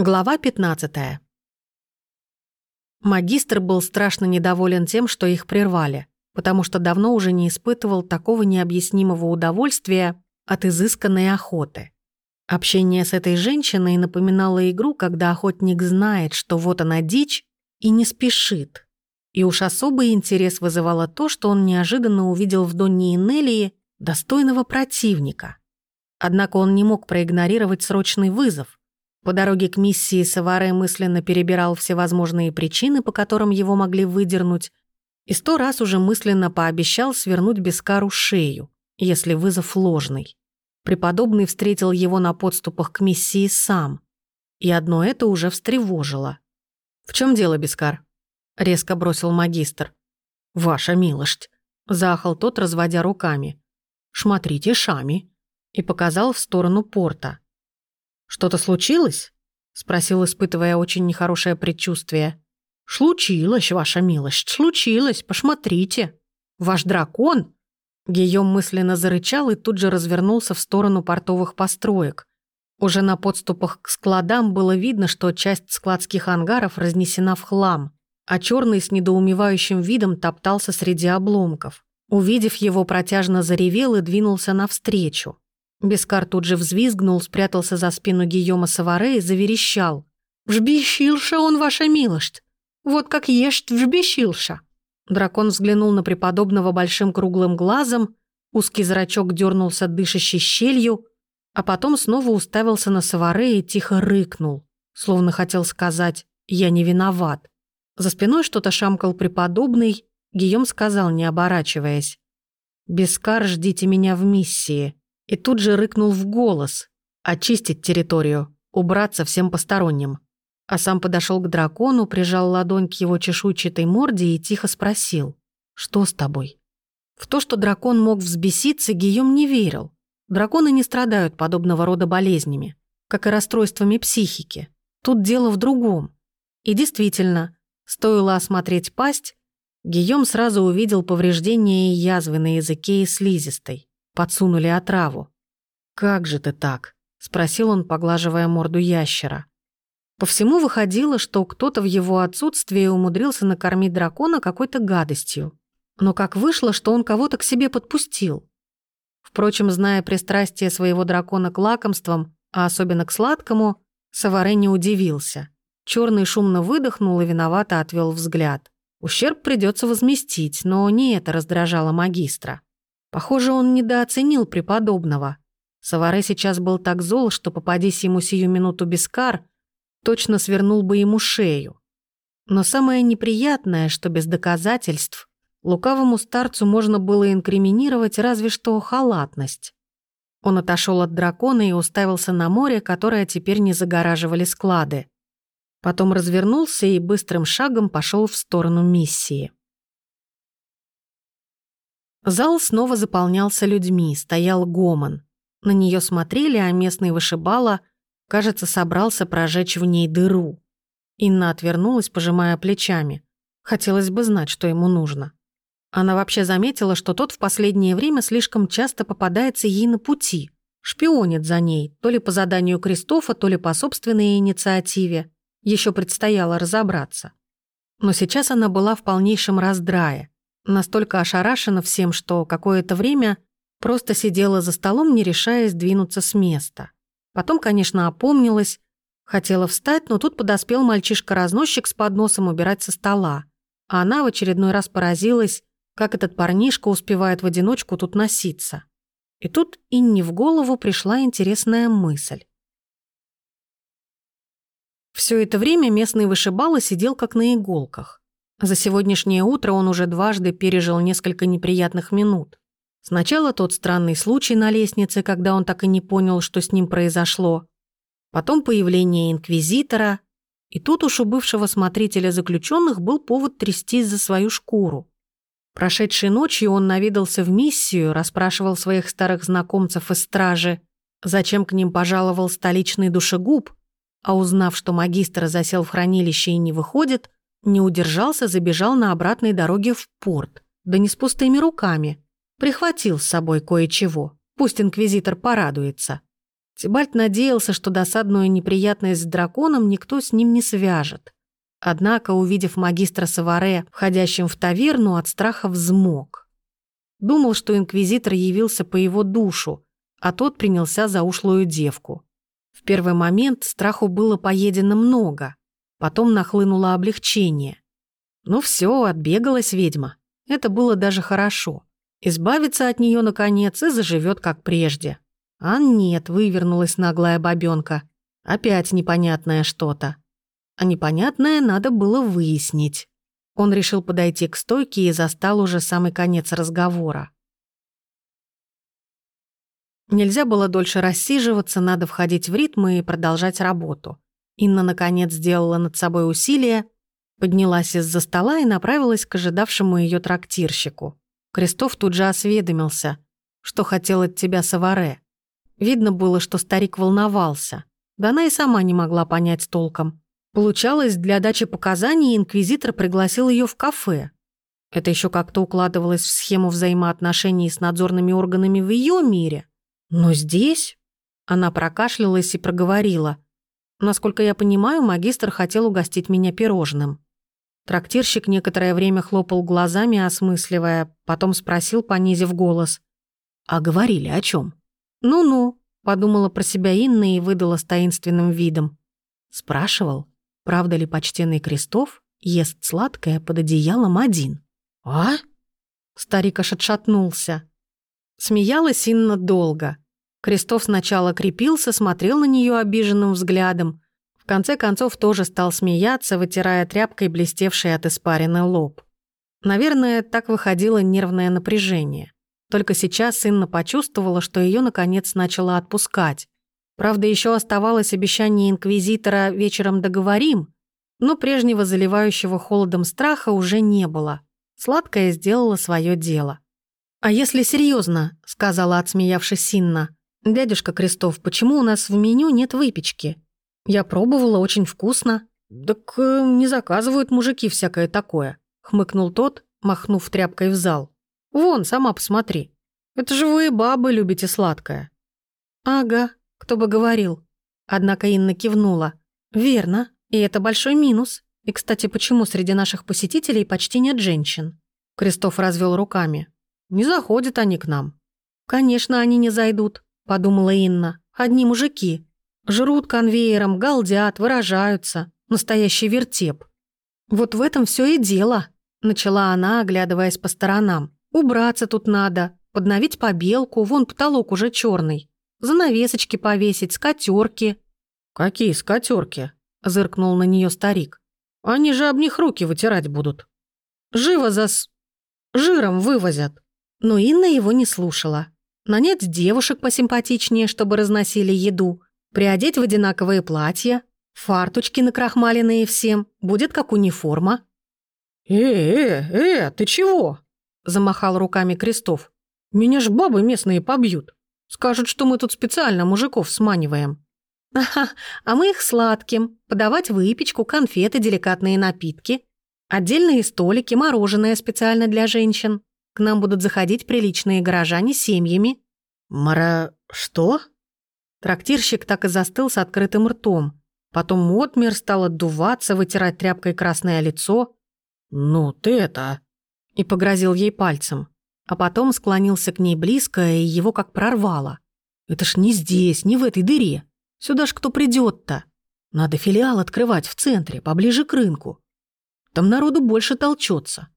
Глава 15. Магистр был страшно недоволен тем, что их прервали, потому что давно уже не испытывал такого необъяснимого удовольствия от изысканной охоты. Общение с этой женщиной напоминало игру, когда охотник знает, что вот она дичь, и не спешит. И уж особый интерес вызывало то, что он неожиданно увидел в Донне Инелии достойного противника. Однако он не мог проигнорировать срочный вызов, по дороге к миссии Саваре мысленно перебирал всевозможные причины, по которым его могли выдернуть, и сто раз уже мысленно пообещал свернуть Бескару шею, если вызов ложный. Преподобный встретил его на подступах к миссии сам, и одно это уже встревожило. «В чем дело, Бескар?» — резко бросил магистр. «Ваша милость», — заахал тот, разводя руками. «Шмотрите шами», и показал в сторону порта. «Что-то случилось?» — спросил, испытывая очень нехорошее предчувствие. «Случилось, ваша милость, случилось, посмотрите. Ваш дракон...» Гийом мысленно зарычал и тут же развернулся в сторону портовых построек. Уже на подступах к складам было видно, что часть складских ангаров разнесена в хлам, а черный с недоумевающим видом топтался среди обломков. Увидев его, протяжно заревел и двинулся навстречу. Бескар тут же взвизгнул, спрятался за спину Гийома Саваре и заверещал. «Вжбещился он, ваша милость! Вот как ешт вжбещился!» Дракон взглянул на преподобного большим круглым глазом, узкий зрачок дернулся дышащей щелью, а потом снова уставился на Саваре и тихо рыкнул, словно хотел сказать «я не виноват». За спиной что-то шамкал преподобный, Гийом сказал, не оборачиваясь. «Бескар, ждите меня в миссии» и тут же рыкнул в голос. «Очистить территорию, убраться всем посторонним». А сам подошел к дракону, прижал ладонь к его чешуйчатой морде и тихо спросил. «Что с тобой?» В то, что дракон мог взбеситься, Гийом не верил. Драконы не страдают подобного рода болезнями, как и расстройствами психики. Тут дело в другом. И действительно, стоило осмотреть пасть, Гийом сразу увидел повреждения и язвы на языке и слизистой подсунули отраву. «Как же ты так?» — спросил он, поглаживая морду ящера. По всему выходило, что кто-то в его отсутствии умудрился накормить дракона какой-то гадостью. Но как вышло, что он кого-то к себе подпустил? Впрочем, зная пристрастие своего дракона к лакомствам, а особенно к сладкому, Саваре не удивился. Черный шумно выдохнул и виновато отвел взгляд. Ущерб придется возместить, но не это раздражало магистра. Похоже, он недооценил преподобного. Саваре сейчас был так зол, что попадись ему сию минуту Бескар, точно свернул бы ему шею. Но самое неприятное, что без доказательств лукавому старцу можно было инкриминировать разве что халатность. Он отошел от дракона и уставился на море, которое теперь не загораживали склады. Потом развернулся и быстрым шагом пошел в сторону миссии. Зал снова заполнялся людьми, стоял гомон. На нее смотрели, а местный вышибала, кажется, собрался прожечь в ней дыру. Инна отвернулась, пожимая плечами. Хотелось бы знать, что ему нужно. Она вообще заметила, что тот в последнее время слишком часто попадается ей на пути. Шпионит за ней, то ли по заданию Кристофа, то ли по собственной инициативе. Еще предстояло разобраться. Но сейчас она была в полнейшем раздрае настолько ошарашена всем, что какое-то время просто сидела за столом, не решаясь двинуться с места. Потом, конечно, опомнилась, хотела встать, но тут подоспел мальчишка-разносчик с подносом убирать со стола. А она в очередной раз поразилась, как этот парнишка успевает в одиночку тут носиться. И тут Инне в голову пришла интересная мысль. Все это время местный вышибала сидел как на иголках. За сегодняшнее утро он уже дважды пережил несколько неприятных минут. Сначала тот странный случай на лестнице, когда он так и не понял, что с ним произошло. Потом появление инквизитора. И тут уж у бывшего смотрителя заключенных был повод трястись за свою шкуру. Прошедшей ночью он навидался в миссию, расспрашивал своих старых знакомцев из стражи, зачем к ним пожаловал столичный душегуб, а узнав, что магистр засел в хранилище и не выходит, не удержался, забежал на обратной дороге в порт. Да не с пустыми руками. Прихватил с собой кое-чего. Пусть инквизитор порадуется. Тибальт надеялся, что досадную неприятность с драконом никто с ним не свяжет. Однако, увидев магистра Саваре, входящим в таверну, от страха взмок. Думал, что инквизитор явился по его душу, а тот принялся за ушлую девку. В первый момент страху было поедено много, потом нахлынуло облегчение. Ну все, отбегалась ведьма. Это было даже хорошо. Избавиться от нее наконец и заживет как прежде. А нет, вывернулась наглая бабенка. Опять непонятное что-то а непонятное надо было выяснить. Он решил подойти к стойке и застал уже самый конец разговора. Нельзя было дольше рассиживаться, надо входить в ритм и продолжать работу. Инна, наконец, сделала над собой усилие, поднялась из-за стола и направилась к ожидавшему ее трактирщику. Крестов тут же осведомился, что хотел от тебя Саваре. Видно было, что старик волновался. Да она и сама не могла понять толком. Получалось, для дачи показаний инквизитор пригласил ее в кафе. Это еще как-то укладывалось в схему взаимоотношений с надзорными органами в ее мире. Но здесь... Она прокашлялась и проговорила. Насколько я понимаю, магистр хотел угостить меня пирожным. Трактирщик некоторое время хлопал глазами, осмысливая, потом спросил, понизив голос. «А говорили о чем? «Ну-ну», — подумала про себя Инна и выдала с таинственным видом. Спрашивал, Правда ли почтенный Крестов ест сладкое под одеялом один? «А?» Старик аж отшатнулся. Смеялась Инна долго. Крестов сначала крепился, смотрел на нее обиженным взглядом. В конце концов тоже стал смеяться, вытирая тряпкой блестевший от испарины лоб. Наверное, так выходило нервное напряжение. Только сейчас Инна почувствовала, что ее наконец начала отпускать. Правда, еще оставалось обещание инквизитора «вечером договорим», но прежнего заливающего холодом страха уже не было. Сладкое сделала свое дело. «А если серьезно, сказала, отсмеявшись Синна, «дядюшка Крестов, почему у нас в меню нет выпечки? Я пробовала, очень вкусно». «Так э, не заказывают мужики всякое такое», — хмыкнул тот, махнув тряпкой в зал. «Вон, сама посмотри. Это же вы, бабы, любите сладкое». «Ага», кто бы говорил. Однако Инна кивнула. Верно, и это большой минус. И, кстати, почему среди наших посетителей почти нет женщин? Крестов развел руками. Не заходят они к нам. Конечно, они не зайдут, подумала Инна. Одни мужики. Жрут конвейером, галдят, выражаются. Настоящий вертеп. Вот в этом все и дело, начала она, оглядываясь по сторонам. Убраться тут надо, подновить побелку, вон потолок уже черный. Занавесочки повесить, скатерки. «Какие скатерки? зыркнул на нее старик. «Они же об них руки вытирать будут. Живо за с... жиром вывозят». Но Инна его не слушала. Нанять девушек посимпатичнее, чтобы разносили еду, приодеть в одинаковые платья, фарточки накрахмаленные всем, будет как униформа. «Э-э-э, ты чего?» – замахал руками Крестов. «Меня ж бабы местные побьют». Скажут, что мы тут специально мужиков сманиваем». «Ага, а мы их сладким. Подавать выпечку, конфеты, деликатные напитки. Отдельные столики, мороженое специально для женщин. К нам будут заходить приличные горожане с семьями». «Мара... что?» Трактирщик так и застыл с открытым ртом. Потом отмер, стал отдуваться, вытирать тряпкой красное лицо. «Ну ты это...» И погрозил ей пальцем а потом склонился к ней близко, и его как прорвало. «Это ж не здесь, не в этой дыре. Сюда ж кто придет-то? Надо филиал открывать в центре, поближе к рынку. Там народу больше толчется.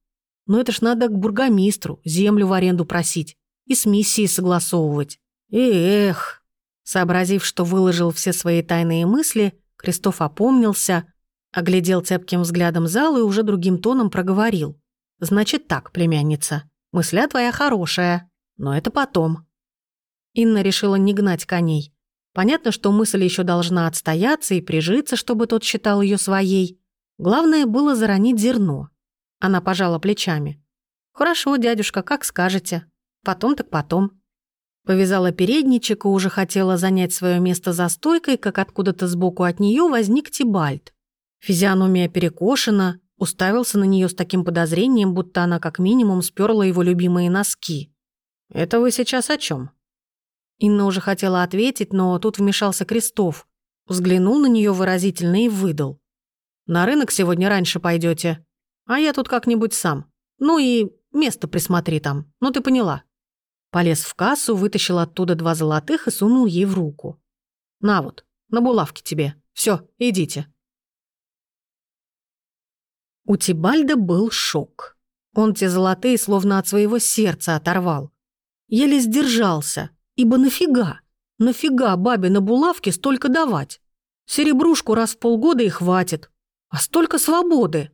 Но это ж надо к бургомистру землю в аренду просить и с миссией согласовывать. Эх!» Сообразив, что выложил все свои тайные мысли, Крестов опомнился, оглядел цепким взглядом зал и уже другим тоном проговорил. «Значит так, племянница, Мысля твоя хорошая, но это потом». Инна решила не гнать коней. Понятно, что мысль еще должна отстояться и прижиться, чтобы тот считал ее своей. Главное было заронить зерно. Она пожала плечами. «Хорошо, дядюшка, как скажете. Потом так потом». Повязала передничек и уже хотела занять свое место за стойкой, как откуда-то сбоку от нее возник Тибальт. Физиономия перекошена, уставился на нее с таким подозрением, будто она как минимум сперла его любимые носки. «Это вы сейчас о чем? Инна уже хотела ответить, но тут вмешался Крестов. Взглянул на нее выразительно и выдал. «На рынок сегодня раньше пойдете, а я тут как-нибудь сам. Ну и место присмотри там, ну ты поняла». Полез в кассу, вытащил оттуда два золотых и сунул ей в руку. «На вот, на булавке тебе. Все, идите». У Тибальда был шок. Он те золотые словно от своего сердца оторвал. Еле сдержался, ибо нафига? Нафига бабе на булавке столько давать? Серебрушку раз в полгода и хватит. А столько свободы.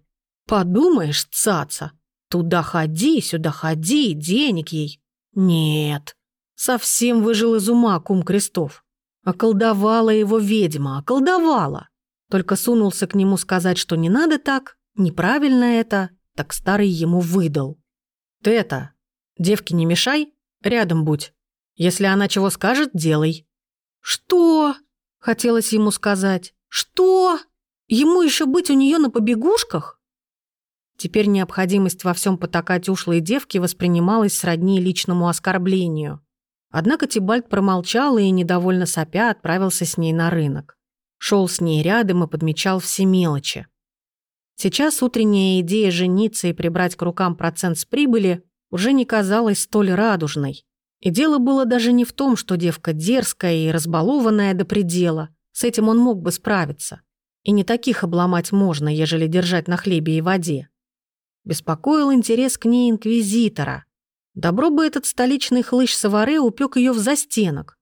Подумаешь, цаца. Туда ходи, сюда ходи, денег ей. Нет. Совсем выжил из ума кум Крестов. Околдовала его ведьма, околдовала. Только сунулся к нему сказать, что не надо так, Неправильно это, так старый ему выдал. «Ты это, девке не мешай, рядом будь. Если она чего скажет, делай». «Что?» — хотелось ему сказать. «Что? Ему еще быть у нее на побегушках?» Теперь необходимость во всем потакать ушлой девке воспринималась сродни личному оскорблению. Однако Тибальт промолчал и, недовольно сопя, отправился с ней на рынок. Шел с ней рядом и подмечал все мелочи. Сейчас утренняя идея жениться и прибрать к рукам процент с прибыли уже не казалась столь радужной. И дело было даже не в том, что девка дерзкая и разбалованная до предела. С этим он мог бы справиться. И не таких обломать можно, ежели держать на хлебе и воде. Беспокоил интерес к ней инквизитора. Добро бы этот столичный хлыщ Саваре упек ее в застенок.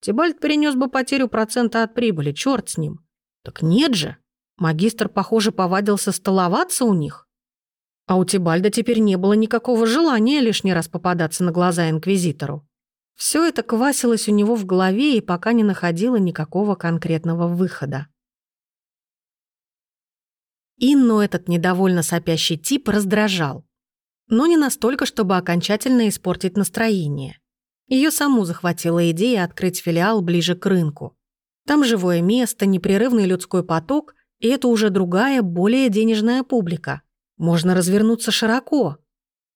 Тибальт перенес бы потерю процента от прибыли, черт с ним. Так нет же. Магистр, похоже, повадился столоваться у них. А у Тибальда теперь не было никакого желания лишний раз попадаться на глаза инквизитору. Все это квасилось у него в голове и пока не находило никакого конкретного выхода. Инну этот недовольно сопящий тип раздражал. Но не настолько, чтобы окончательно испортить настроение. Ее саму захватила идея открыть филиал ближе к рынку. Там живое место, непрерывный людской поток и это уже другая, более денежная публика. Можно развернуться широко.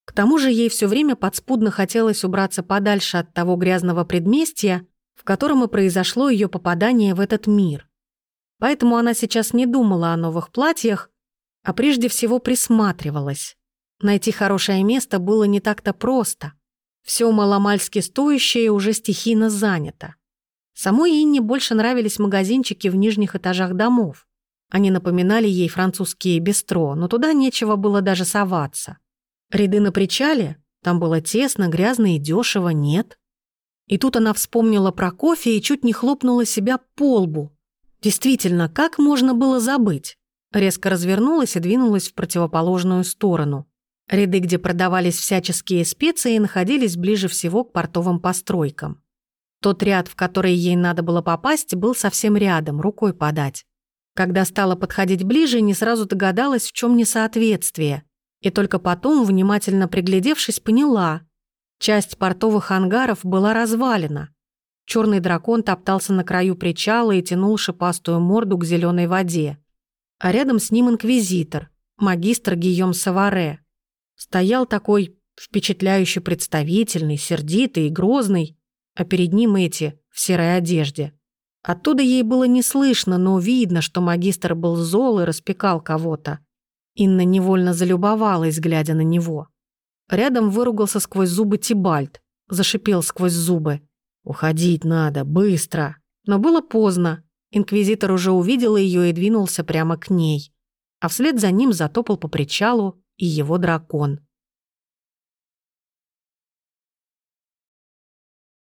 К тому же ей все время подспудно хотелось убраться подальше от того грязного предместья, в котором и произошло ее попадание в этот мир. Поэтому она сейчас не думала о новых платьях, а прежде всего присматривалась. Найти хорошее место было не так-то просто. Все маломальски стоящее уже стихийно занято. Самой Инне больше нравились магазинчики в нижних этажах домов. Они напоминали ей французские бистро, но туда нечего было даже соваться. Ряды на причале? Там было тесно, грязно и дешево, нет. И тут она вспомнила про кофе и чуть не хлопнула себя по лбу. Действительно, как можно было забыть? Резко развернулась и двинулась в противоположную сторону. Ряды, где продавались всяческие специи, находились ближе всего к портовым постройкам. Тот ряд, в который ей надо было попасть, был совсем рядом, рукой подать. Когда стала подходить ближе, не сразу догадалась, в чем несоответствие. И только потом, внимательно приглядевшись, поняла. Часть портовых ангаров была развалена. Черный дракон топтался на краю причала и тянул шипастую морду к зеленой воде. А рядом с ним инквизитор, магистр Гийом Саваре. Стоял такой впечатляющий представительный, сердитый и грозный, а перед ним эти в серой одежде. Оттуда ей было не слышно, но видно, что магистр был зол и распекал кого-то. Инна невольно залюбовалась, глядя на него. Рядом выругался сквозь зубы Тибальт, зашипел сквозь зубы. «Уходить надо, быстро!» Но было поздно. Инквизитор уже увидел ее и двинулся прямо к ней. А вслед за ним затопал по причалу и его дракон.